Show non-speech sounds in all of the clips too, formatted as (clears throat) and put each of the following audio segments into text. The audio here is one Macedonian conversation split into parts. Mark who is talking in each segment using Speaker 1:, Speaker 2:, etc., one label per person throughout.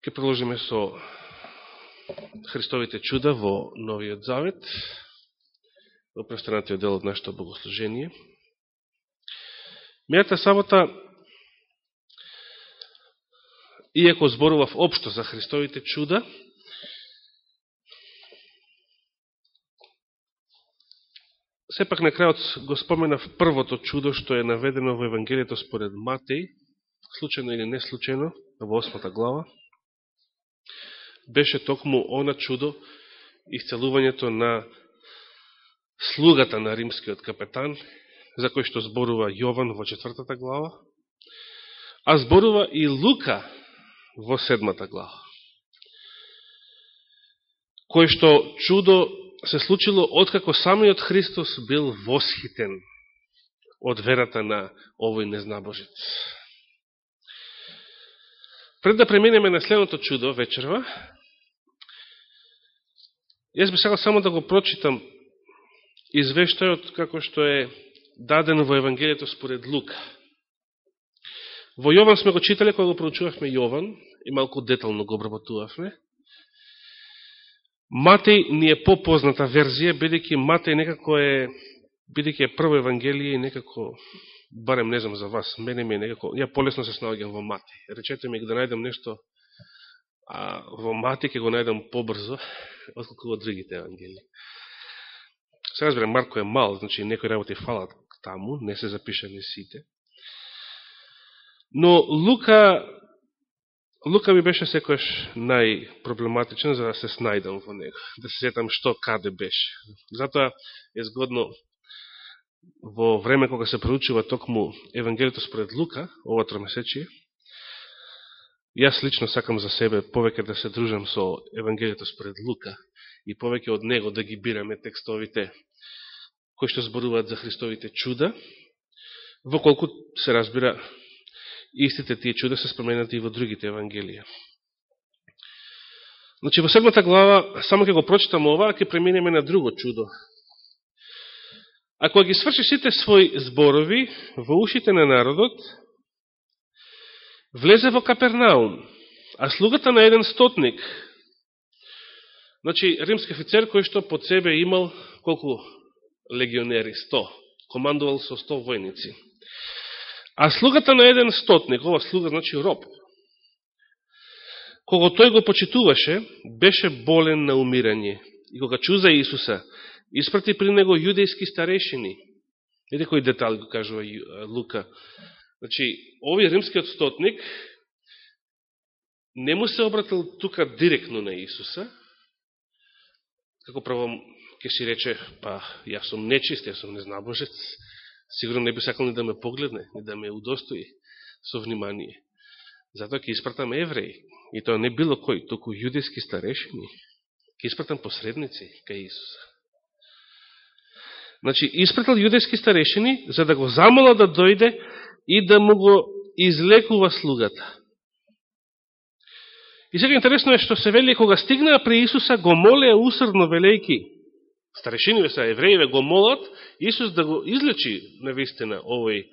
Speaker 1: Ке продолжиме со Христовите чуда во Новиот Завет, во престанатиот дел од нашето богослужение. Мејата сабота, иако зборував обшто за Христовите чуда, сепак на крајот го споменав првото чудо што е наведено во Евангелието според Матеј, случайно или неслучайно, во осмата глава, беше токму она чудо, исцелувањето на слугата на римскиот капетан, за кој што зборува Јован во четвртата глава, а зборува и Лука во седмата глава. Кој што чудо се случило откако самиот Христос бил восхитен од верата на овој незнабожец. Пред да преминеме на следното чудо вечерва, Јас би сакал само да го прочитам извештајот како што е даден во Евангелието според Лука. Во Јован сме го читале кога го проучувавме Јован и малку детално го обработувавме. Матеј ни е попозната верзија, бидејќи Матеј некако е, бидејќи е прво Евангелие и некако, барем не знам за вас, мене ми е некако, ја полесно се снаоѓам во мати. Речете ми да најдам нешто а во Мати ќе го најдам побрзо, (laughs) отколку во другите евангелии. Се разберем, Марко е мал, значи некои работи фалат таму, не се запишани сите. Но Лука, Лука ми беше секојаш најпроблематичен за да се снајдам во него, (laughs) да се сетам што каде беше. Затоа е згодно во време кога се проучува токму Евангелието според Лука, ова тромесечие, Јас лично сакам за себе повеќе да се дружам со Евангелието според Лука и повеќе од него да ги бираме текстовите кои што зборуваат за Христовите чуда, во колку се разбира истите тие чуда се споменати и во другите Евангелија. Значи, во седмата глава, само ќе го прочитам ова, ќе преминеме на друго чудо. Ако ги сврши сите своји зборови во ушите на народот, влезе во Капернаум, а слугата на еден стотник, значи римски офицер кој што под себе имал колку легионери? 100. Командувал со 100 војници. А слугата на еден стотник, ова слуга значи роб, кога тој го почитуваше, беше болен на умирање. И кога чуза Исуса, испрати при него јудејски старешини. Видите кој детал го кажува Лука Значи, овој римскиот стотник не му се обратил тука директно на Исуса, како право ќе си рече, па, јас сум нечист, јас сум незнабожец, сигурно не би сакал ни да ме погледне, ни да ме удостои со внимание. Затоа ќе испратам евреи, и тоа не било кој, току јудејски старешини, ќе испратам посредници кај Исуса. Значи, испратил јудејски старешини, за да го замола да дојде и да му го излекува слугата. И сега интересно е што се вели, кога стигнаа при Исуса, го молеа усрдно велејки. Старешиниве са евреиве го молат Исус да го излечи на вистина овој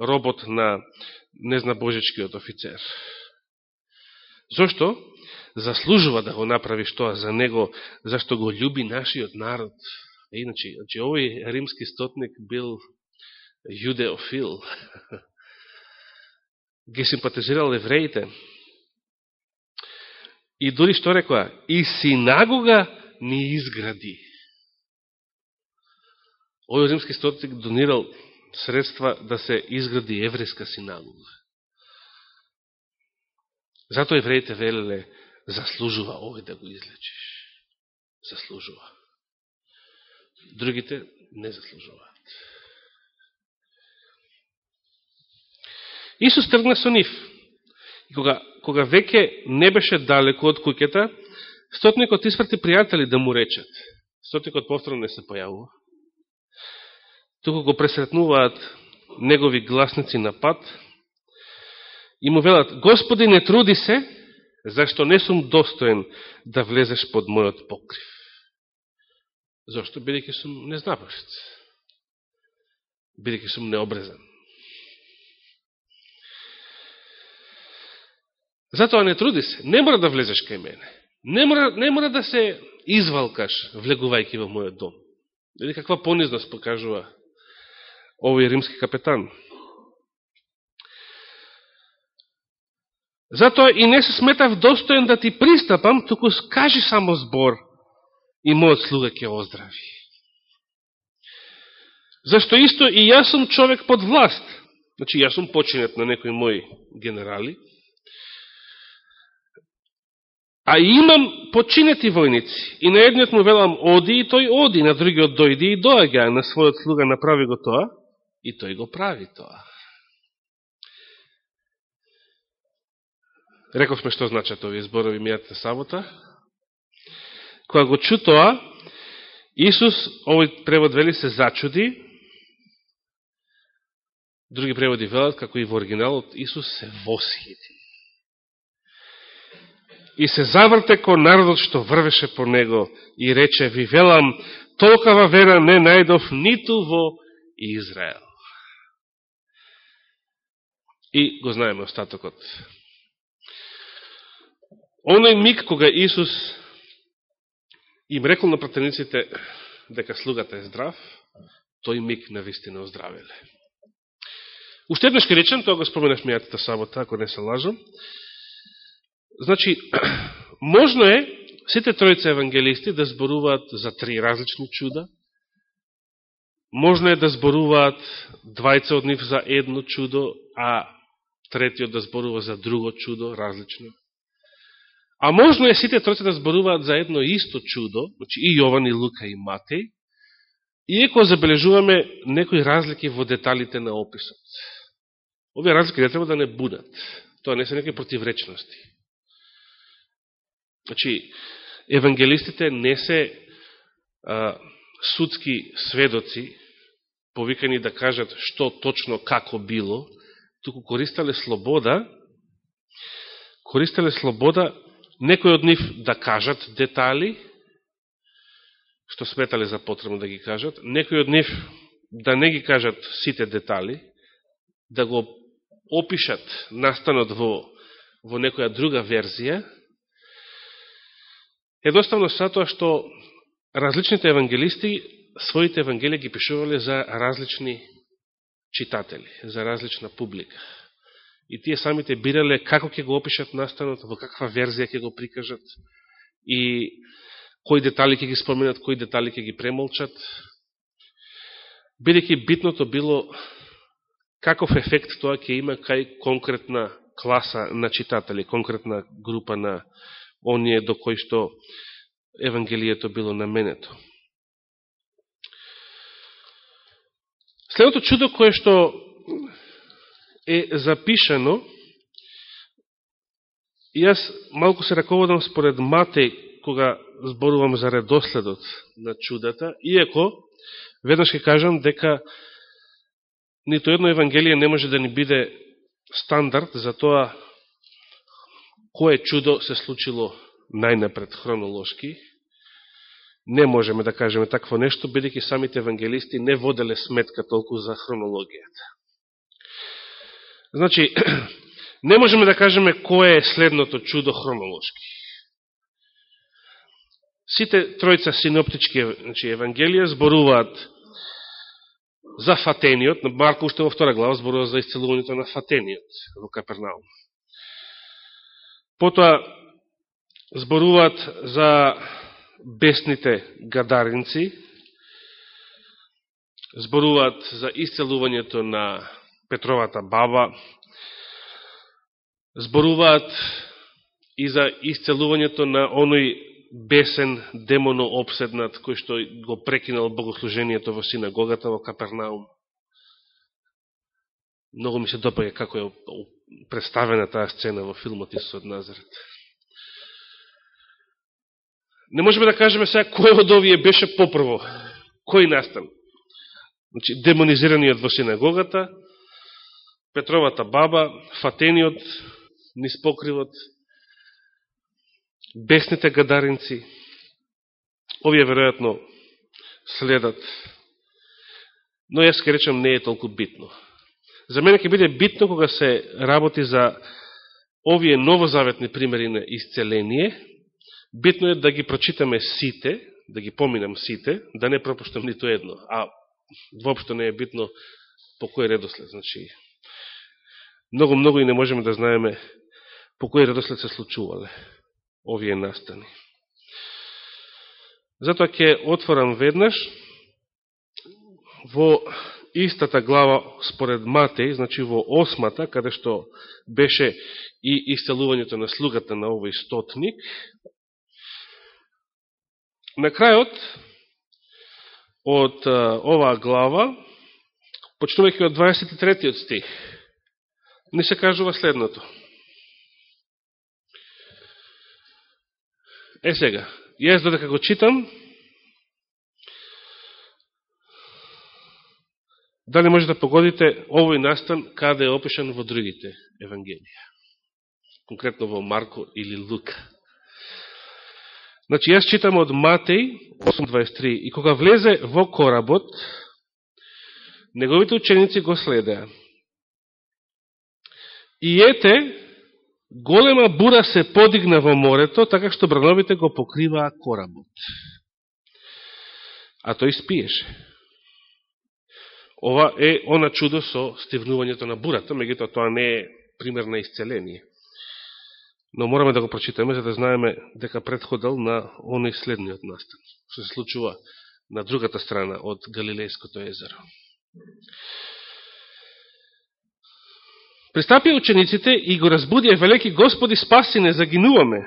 Speaker 1: робот на незнабожечкиот офицер. Зошто? Заслужува да го направи што за него, зашто го љуби нашиот народ. Иначе, значи, овој римски стотник бил јудеофил. (laughs) ги симпатизирал евреите. И дори што рекоа, и синагога ни изгради. Овој римски стотник донирал средства да се изгради еврејска синагога. Затоа евреите велеле, заслужува овој да го излечиш. Заслужува. Другите не заслужуваат. Исус тргна со нив. И кога, кога веќе не беше далеко од куќета, стотникот испрати пријатели да му речат. Стотникот повторно не се појавува. Туку го пресретнуваат негови гласници на пат и му велат, Господи, не труди се, зашто не сум достоен да влезеш под мојот покрив. Зошто? Бидеќи сум незнабошец. Бидеќи сум необрезан. Затоа не труди се. Не мора да влезеш кај мене. Не мора, не мора да се извалкаш, влегувајќи во мојот дом. Или каква понизност покажува овој римски капетан. Затоа и не се сметав достоен да ти пристапам, туку скажи само збор и мојот слуга ќе оздрави. Зашто исто и јас сум човек под власт. Значи, јас сум починет на некои мои генерали. А имам починети војници. И на едниот му велам оди и тој оди, на другиот дојди и доаѓа, на својот слуга направи го тоа и тој го прави тоа. Рековме што значат овие зборови мијата сабота. Кога го чу тоа, Исус, овој превод вели, се зачуди. Други преводи велат, како и во оригиналот, Исус се восхити. И се заврте кон народот што врвеше по него и рече, ви велам, толкава вера не најдов ниту во Израел. И го знаеме остатокот Оној миг кога Исус им рекол на пратениците дека слугата е здрав, тој миг на вистина оздравеле. Уште еднаш ке речем, тоа го споменав мијатата сабота, ако не се лажам. Значи, (clears throat) можно е сите тројца евангелисти да зборуваат за три различни чуда, можно е да зборуваат двајца од нив за едно чудо, а третиот да зборува за друго чудо, различно. А можно е сите тројца да зборуваат за едно исто чудо, значи и Јован, и Лука, и Матеј, иеко забележуваме некои разлики во деталите на описот. Овие разлики не треба да не будат. Тоа не се некои противречности. Значи, евангелистите не се а, судски сведоци, повикани да кажат што точно како било, туку користале слобода, користале слобода некои од нив да кажат детали, што сметале за потребно да ги кажат, некои од нив да не ги кажат сите детали, да го опишат настанот во, во некоја друга верзија, едноставно са тоа што различните евангелисти своите евангелија ги пишувале за различни читатели, за различна публика и тие самите бирале како ќе го опишат настанот, во каква верзија ќе го прикажат и кои детали ќе ги споменат, кои детали ќе ги премолчат. Бидеќи битното било каков ефект тоа ќе има кај конкретна класа на читатели, конкретна група на оние до кои што Евангелието било наменето. Следното чудо кое што е запишано, и јас малку се раководам според Матеј, кога зборувам за редоследот на чудата, иеко, веднаш ќе кажам дека нито едно Евангелие не може да ни биде стандард за тоа кое чудо се случило најнапред хронолошки. Не можеме да кажеме такво нешто, бидеќи самите евангелисти не воделе сметка толку за хронологијата. Значи, (clears throat) не можеме да кажеме кој е следното чудо хронолошки. Сите тројца синоптички значи, евангелија зборуваат за фатениот, на Марко уште во втора глава зборува за исцелувањето на фатениот во Капернаум. Потоа зборуваат за бесните гадаринци, зборуваат за исцелувањето на Петровата баба, зборуваат и за исцелувањето на оној бесен демоно обседнат кој што го прекинал богослужението во синагогата во Капернаум. Многу ми се допаѓа како е представена таа сцена во филмот Исус од Назарет. Не можеме да кажеме сега кој од овие беше попрво, кој настан. Значи, демонизираниот во синагогата, Петровата баба, фатениот, ниспокривот, бесните гадаринци, овие веројатно следат. Но јас ке речам не е толку битно. За мене ќе биде битно кога се работи за овие новозаветни примери на исцеление, битно е да ги прочитаме сите, да ги поминам сите, да не пропуштам нито едно, а воопшто не е битно по кој редослед. Значи, многу, многу и не можеме да знаеме по кој редослед се случувале овие настани. Затоа ќе отворам веднаш во истата глава според Матеј, значи во осмата, каде што беше и исцелувањето на слугата на овој стотник. На крајот од оваа глава, почнувајќи од 23 стих, не се кажува следното. Е сега, јас додека го читам, дали може да погодите овој настан каде е опишан во другите евангелија. Конкретно во Марко или Лука. Значи, јас читам од Матеј 8.23 и кога влезе во коработ, неговите ученици го следеа. И ете, голема бура се подигна во морето, така што брановите го покриваа коработ. А тој спиеше. Ова е она чудо со стивнувањето на бурата, меѓутоа тоа не е пример на исцеление. Но мораме да го прочитаме за да знаеме дека предходал на оној следниот настан, што се случува на другата страна од Галилејското езеро. Пристапија учениците и го разбудија велики Господи спаси не загинуваме.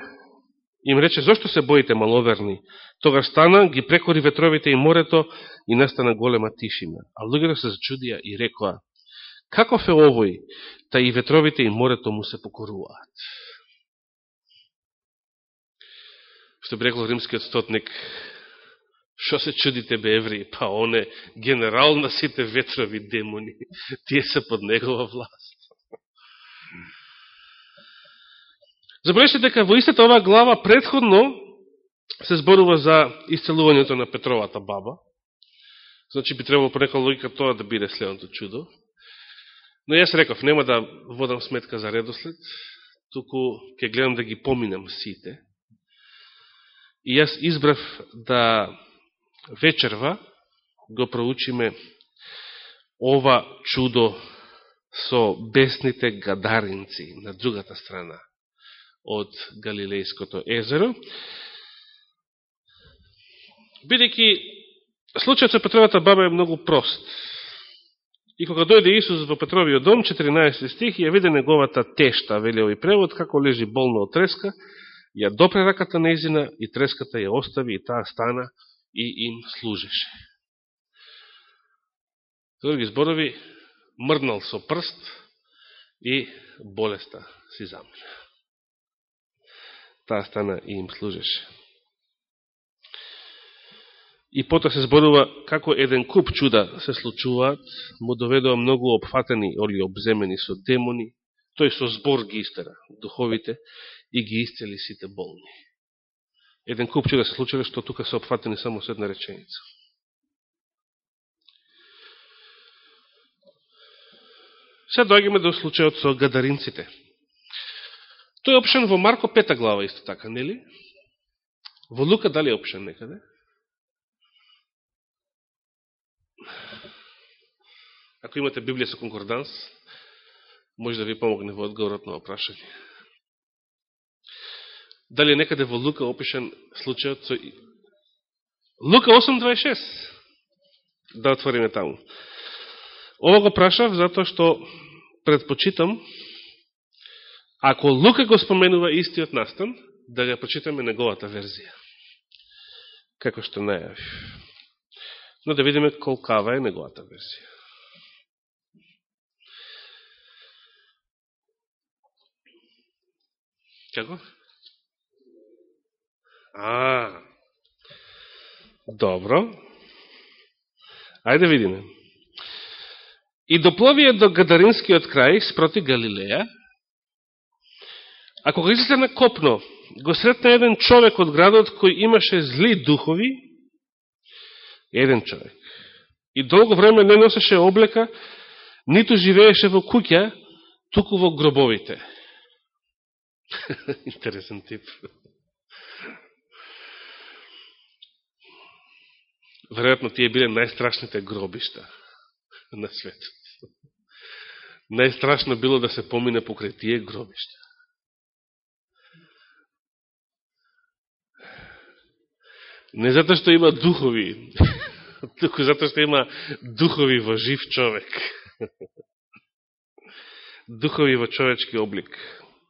Speaker 1: Им рече, зошто се боите маловерни? Тогар стана, ги прекори ветровите и морето и настана голема тишина. А луѓето се зачудија и рекоа, каков е овој, та и ветровите и морето му се покоруваат? Што би рекол римскиот стотник, Шо се чудите бе евреи? Па он е генерал на сите ветрови демони. Тие се под негова власт. Забележте дека во истата оваа глава предходно се зборува за исцелувањето на Петровата баба. Значи би требало по нека логика тоа да биде следното чудо. Но јас реков, нема да водам сметка за редослед, туку ќе гледам да ги поминам сите. И јас избрав да вечерва го проучиме ова чудо со бесните гадаринци на другата страна од Галилејското езеро. Бидејќи случајот со Петровата баба е многу прост. И кога дојде Исус во Петровиот дом, 14 стих, ја виде неговата тешта, вели овој превод, како лежи болно од треска, ја допре раката незина и треската ја остави и таа стана и им служеше. Други зборови, мрднал со прст и болеста си замена таа стана и им служеше. И потоа се зборува како еден куп чуда се случуваат, му доведува многу опфатени или обземени со демони, тој со збор ги истера духовите и ги исцели сите болни. Еден куп чуда се случиле, што тука се опфатени само со една реченица. Сега доаѓаме до случајот со гадаринците. Тој е опишен во Марко пета глава исто така, нели? Во Лука дали е опишен некаде? Ако имате Библија со конкорданс, може да ви помогне во одговорот на опрашање. Дали е некаде во Лука опишен случајот со... Лука 8.26. Да отвориме таму. Ова го прашав затоа што предпочитам Ако Лука го споменува истиот настан, да ја прочитаме неговата верзија. Како што најави. Но да видиме колкава е неговата верзија. Како? А, добро. Ајде видиме. И допловија до Гадаринскиот крај спроти Галилеја, А кога излезе на копно, го сретна еден човек од градот кој имаше зли духови, еден човек, и долго време не носеше облека, ниту живееше во куќа, туку во гробовите. (laughs) Интересен тип. Веројатно тие биле најстрашните гробишта на светот. Најстрашно било да се помине покрај тие гробишта. Не затоа што има духови, (laughs) туку затоа што има духови во жив човек. (laughs) Духови во човечки облик,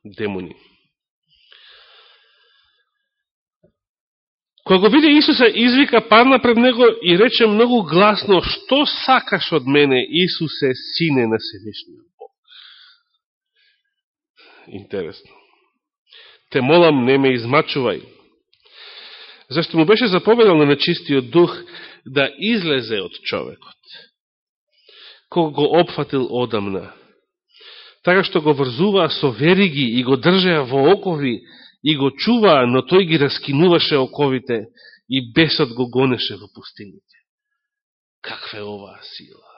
Speaker 1: демони. Кога го виде Исуса, извика, падна пред него и рече многу гласно, што сакаш од мене, Исусе, сине на Севишниот Бог? Интересно. Те молам, не ме измачувај. Зашто му беше заповедал на нечистиот дух да излезе од човекот. Кога го опфатил одамна, така што го врзуваа со вериги и го држеа во окови, и го чуваа, но тој ги раскинуваше оковите и бесот го гонеше во пустините. Каква е оваа сила?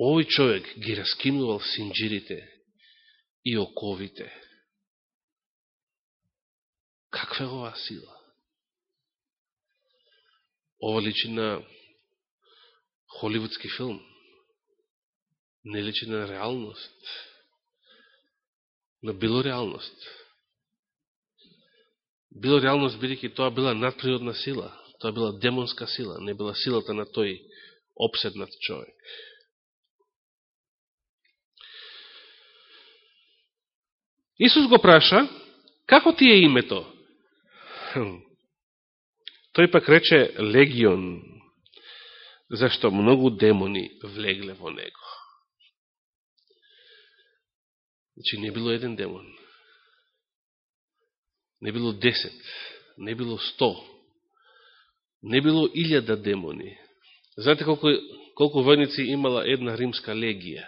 Speaker 1: Овој човек ги раскинувал синджирите и оковите. Каква е оваа сила? Ова личи на холивудски филм. Не личи на реалност. На било реалност. Било реалност, бидеќи тоа била надприродна сила. Тоа била демонска сила, не била силата на тој обседнат човек. Исус го праша, како ти е името? Тој пак рече легион, зашто многу демони влегле во него. Значи не било еден демон. Не било десет. Не било сто. Не било илјада демони. Знаете колку, колку војници имала една римска легија?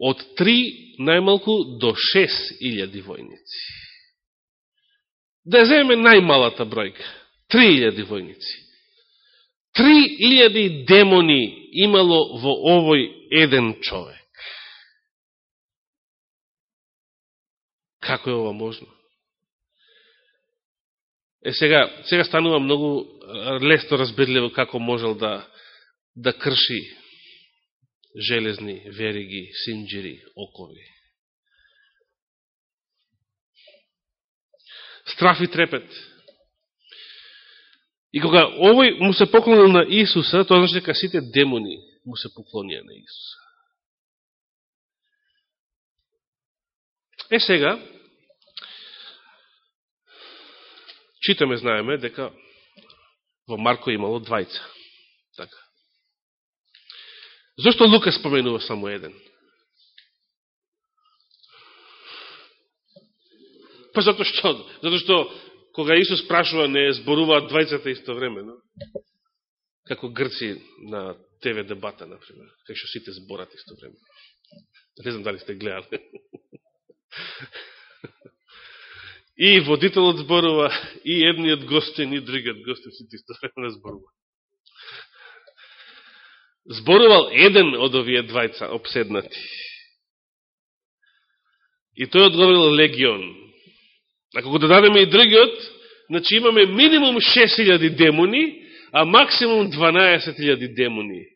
Speaker 1: Од три најмалку до шест илјади војници. Да земеме најмалата бројка. 3000 војници. 3000 демони имало во овој еден човек. Како е ова можно? Е сега, сега станува многу лесно разбирливо како можел да, да крши железни вериги, синджири, окови. страф и трепет. И кога овој му се поклонил на Исуса, тоа значи дека сите демони му се поклонија на Исуса. Е сега, читаме, знаеме, дека во Марко имало двајца. Така. Зошто Лука споменува само еден? Па зато што? Зато што кога Исус прашува не зборуваат двајцата истовремено. Како грци на ТВ дебата, например. Како што сите зборат истовремено. Не знам дали сте гледали. (laughs) И водителот зборува, и едниот гостин и другиот гостин сите истовремено зборува. Зборувал еден од овие двајца обседнати. И тој одговорил легион, Ако го додадеме и другиот, значи имаме минимум 6000 демони, а максимум 12000 демони.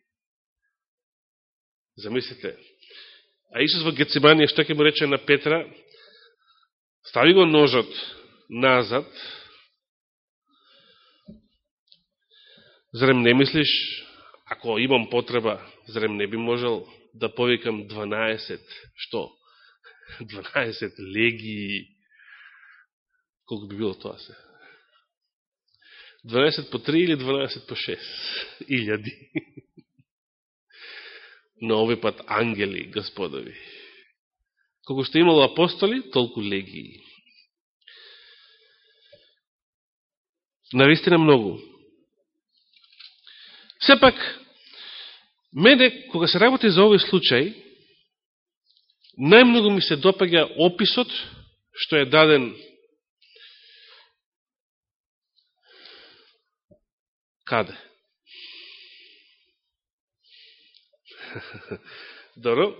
Speaker 1: Замислите. А Исус во Гециманија што ќе му рече на Петра? Стави го ножот назад. Зарем не мислиш, ако имам потреба, зрем не би можел да повикам 12, што? (laughs) 12 легии колку би било тоа се? 12 по 3 или 12 по 6 (laughs) илјади? (laughs) Но овој пат ангели, господови. Колку што имало апостоли, толку легии. Навистина многу. Сепак, мене, кога се работи за овој случај, најмногу ми се допаѓа описот што е даден Каде? (laughs) Добро.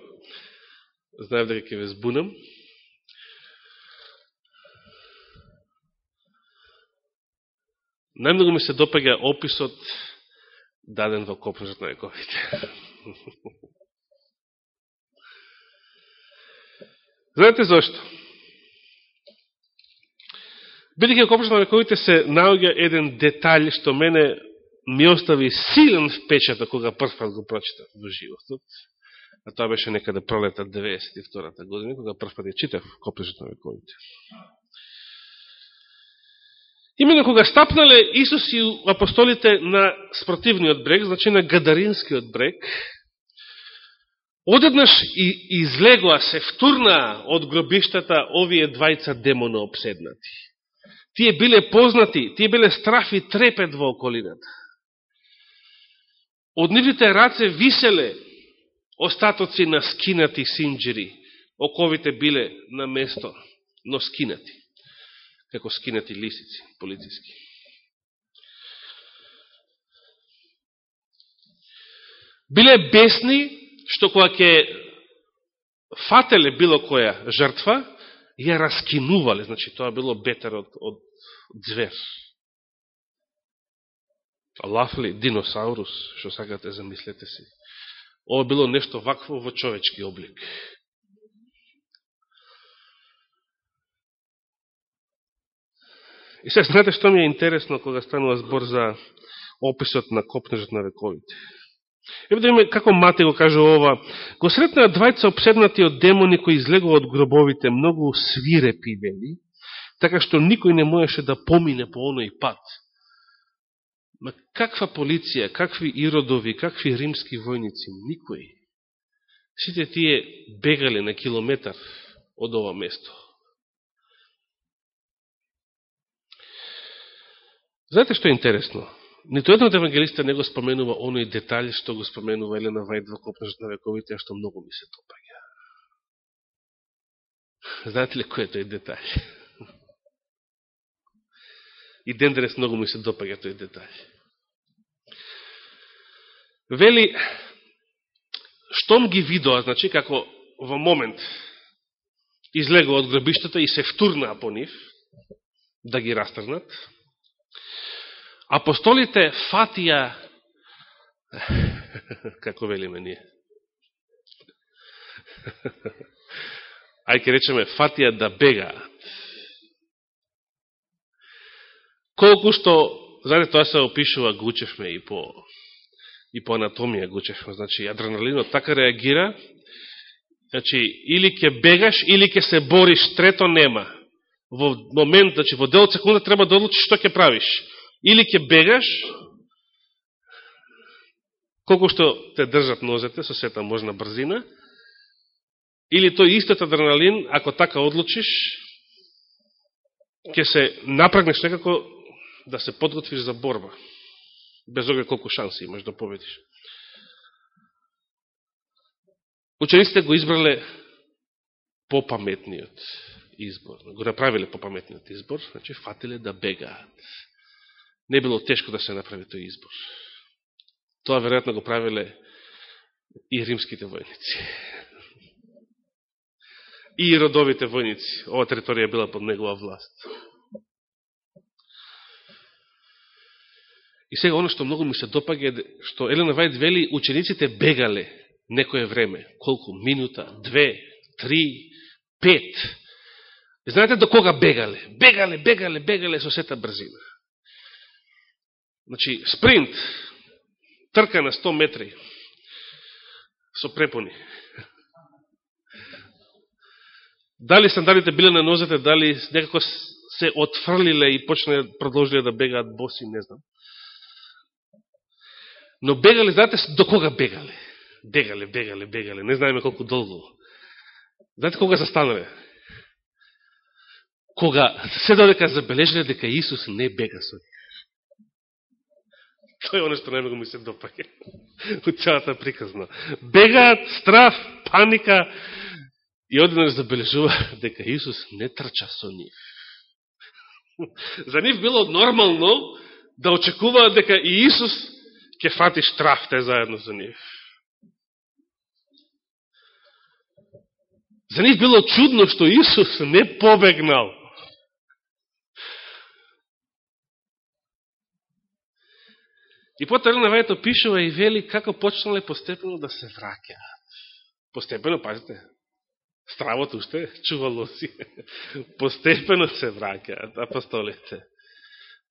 Speaker 1: Знаев дека ќе ве збунам. Најмногу ми се допаѓа описот даден во Копнежот на вековите. (laughs) Знаете зашто? Бидеќи во Копнежот на вековите се наоѓа еден детаљ што мене ми остави силен впечаток кога прв пат го прочитав во животот. А тоа беше некаде пролета 92-та година, кога прв пат ја читав Копнежот на вековите. Именно кога стапнале Исус и апостолите на спротивниот брег, значи на Гадаринскиот брег, одеднаш и излегоа, се втурнаа од гробиштата овие двајца демона обседнати. Тие биле познати, тие биле страф и трепет во околината. Од нивните раце виселе остатоци на скинати синджери, оковите биле на место, но скинати како скинати лисици полициски. Биле бесни, што кога ќе фателе било која жртва, ја раскинувале, значи тоа било бетер од, од звер. Лафли, диносаурус, што сакате, замислете си. Ова било нешто вакво во човечки облик. И се знаете што ми е интересно кога станува збор за описот на копнежот на вековите. Еве да име како Мате го каже ова. Го сретнаа двајца обседнати од демони кои излегува од гробовите, многу свирепи вели, така што никој не можеше да помине по оној пат. Ма каква полиција, какви иродови, какви римски војници, никој. Сите тие бегали на километар од ова место. Знаете што е интересно? Нито едно од евангелиста не го споменува оној детаљ што го споменува Елена Вајд во Копнежот на вековите, а што многу ми се топаѓа. Знаете ли кој е тој детаљ? И ден денес многу ми се допаѓа тој детаљ. Вели, штом ги видоа, значи, како во момент излегува од гробиштата и се втурнаа по нив, да ги растрнат, апостолите фатија, (laughs) како велиме ние, (laughs) ај ке речеме фатија да бегаат. Колку што, знаете, тоа се опишува, гучевме и по, и по анатомија гучевме, значи адреналинот така реагира, значи или ќе бегаш, или ќе се бориш, трето нема. Во момент, значи во дел секунда треба да одлучиш што ќе правиш Или ќе бегаш, колко што те држат нозете со сета можна брзина, или тој истот адреналин, ако така одлучиш, ќе се напрагнеш некако да се подготвиш за борба. Без оглед колку шанси имаш да победиш. Учениците го избрале попаметниот избор. Го направиле попаметниот избор, значи фатиле да бегаат не било тешко да се направи тој избор. Тоа веројатно го правиле и римските војници. И родовите војници. Ова територија била под негова власт. И сега, оно што многу ми се допаѓа е што Елена Вајд вели, учениците бегале некое време. Колку? Минута, две, три, пет. Знаете до кога бегале? Бегале, бегале, бегале со сета брзина. Значи, спринт, трка на 100 метри, со препони. Дали сандалите биле на нозете, дали некако се отфрлиле и почне продолжиле да бегаат боси, не знам. Но бегале, знаете до кога бегале? Бегале, бегале, бегале, не знаеме колку долго. Знаете кога застанале? Кога се додека забележале дека Исус не бега со (laughs) Тој е оно што најмногу ми се допаѓа у (laughs) целата приказна. Бегаат, страф, паника и одеднаш забележува (laughs) дека Исус не трча со нив. За нив било нормално да очекуваат дека и Исус ќе фати штрафте заедно со нив. За нив било чудно што Исус не побегнал. И потоа на вајето пишува и вели како почнале постепено да се враќаат. Постепено, пазите, стравот уште чувало си. (laughs) Постепено се враќаат апостолите.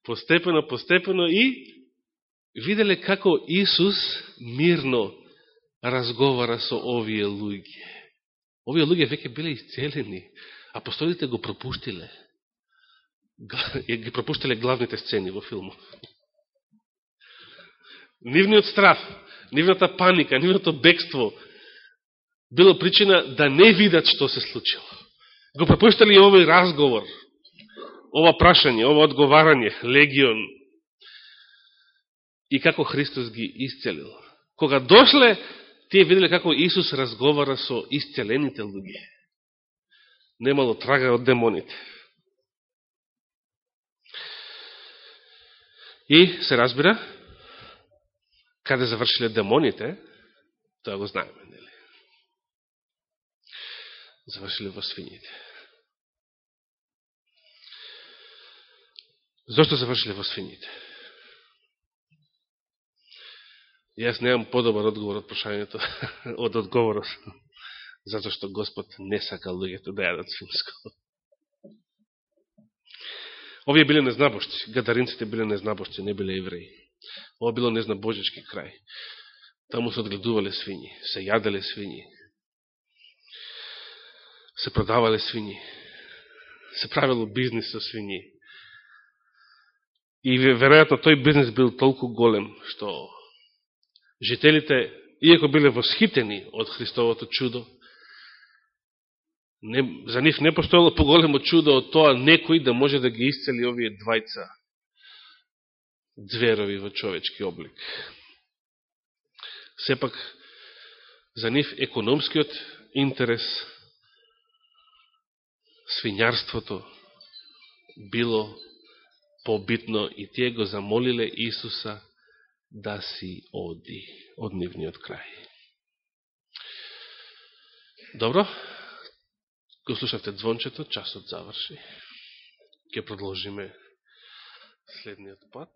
Speaker 1: Постепено, постепено и виделе како Исус мирно разговара со овие луѓе. Овие луѓе веќе биле исцелени. Апостолите го пропуштиле. (laughs) Ги пропуштиле главните сцени во филмот. Нивниот страв, нивната паника, нивното бегство било причина да не видат што се случило. Го пропуштали овој разговор, ова прашање, ова одговарање, легион, и како Христос ги исцелил. Кога дошле тие виделе како Исус разговара со исцелените луѓе. Немало трага од демоните. И се разбира, каде завршиле демоните, тоа го знаеме, нели? Завршиле во свињите. Зошто завршиле во свињите? Јас немам подобар одговор од прашањето, (laughs) од одговорот, затоа што Господ не сака луѓето да јадат свинско. Овие биле незнабошци, гадаринците биле незнабошци, не биле евреи. Ова било незнабожечки крај. Таму се одгледувале свињи, се јаделе свињи, се продавале свињи, се правило бизнис со свињи. И веројатно тој бизнис бил толку голем, што жителите, иако биле восхитени од Христовото чудо, не, за нив не постоело поголемо чудо од тоа некој да може да ги исцели овие двајца дверови во човечки облик. Сепак, за нив економскиот интерес, свинјарството било побитно и тие го замолиле Исуса да си оди од нивниот крај. Добро, го слушавте звончето, часот заврши. Ке продолжиме следниот пат.